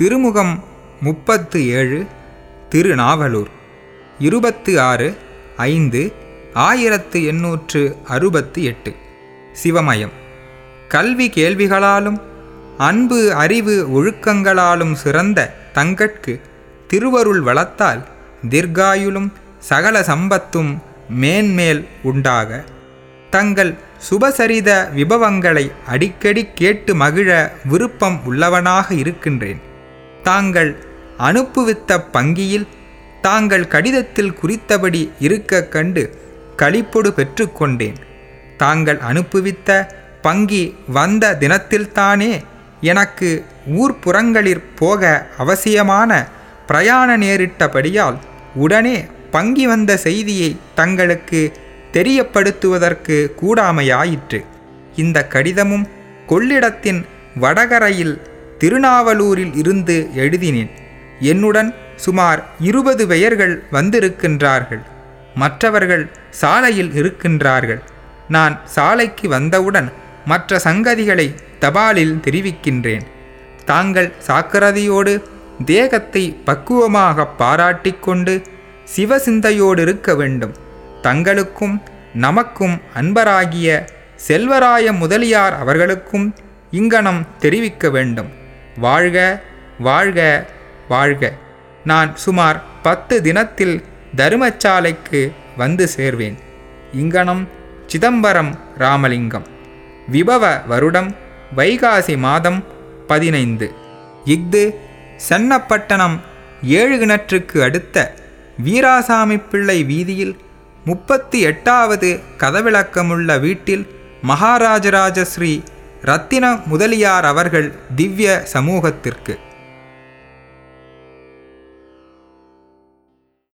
திருமுகம் முப்பத்து ஏழு திருநாவலூர். இருபத்து ஆறு ஐந்து ஆயிரத்து எண்ணூற்று அறுபத்து எட்டு. சிவமயம். கல்வி கேள்விகளாலும் அன்பு அறிவு ஒழுக்கங்களாலும் சிறந்த தங்கட்கு திருவருள் வளத்தால் தீர்காயுளும் சகல சம்பத்தும் மேன்மேல் உண்டாக. தங்கள் சுபசரித விபவங்களை அடிக்கடி கேட்டு மகிழ விருப்பம் உள்ளவனாக இருக்கின்றேன். தாங்கள் அனுப்புவித்த பங்கியில் தாங்கள் கடிதத்தில் குறித்தபடி இருக்க கண்டு களிப்பொடு பெற்றுக்கொண்டேன். தாங்கள் அனுப்புவித்த பங்கி வந்த தினத்தில்தானே எனக்கு ஊர்ப்புறங்களிற் போக அவசியமான பிரயாண நேரிட்டபடியால் உடனே பங்கி வந்த செய்தியை தங்களுக்கு தெரியப்படுத்துவதற்கு கூடாமையாயிற்று. இந்த கடிதமும் கொள்ளிடத்தின் வடகரையில் திருநாவலூரில் இருந்து எழுதினேன். என்னுடன் சுமார் இருபது பெயர்கள் வந்திருக்கின்றார்கள். மற்றவர்கள் சாலையில் இருக்கின்றார்கள். நான் சாலைக்கு வந்தவுடன் மற்ற சங்கதிகளை தபாலில் தெரிவிக்கின்றேன். தாங்கள் சாக்கிரதையோடு தேகத்தை பக்குவமாக பாராட்டிக்கொண்டு சிவசிந்தையோடு இருக்க வேண்டும். தங்களுக்கும் நமக்கும் அன்பராகிய செல்வராய முதலியார் அவர்களுக்கும் இங்கனம் தெரிவிக்க வேண்டும். வாழ்க வாழ்க வாழ்க. நான் சுமார் பத்து தினத்தில் தருமச்சாலைக்கு வந்து சேர்வேன். இங்கனம் சிதம்பரம் ராமலிங்கம். விபவ வருடம் வைகாசி மாதம் பதினைந்து. இஃது சென்னப்பட்டணம் ஏழு கிணற்றுக்கு அடுத்த வீராசாமி பிள்ளை வீதியில் முப்பத்தி எட்டாவது கதவிளக்கமுள்ள வீட்டில் மகாராஜராஜ ஸ்ரீ ரத்தின முதலியார் அவர்கள் திவ்ய சமூகத்திற்கு.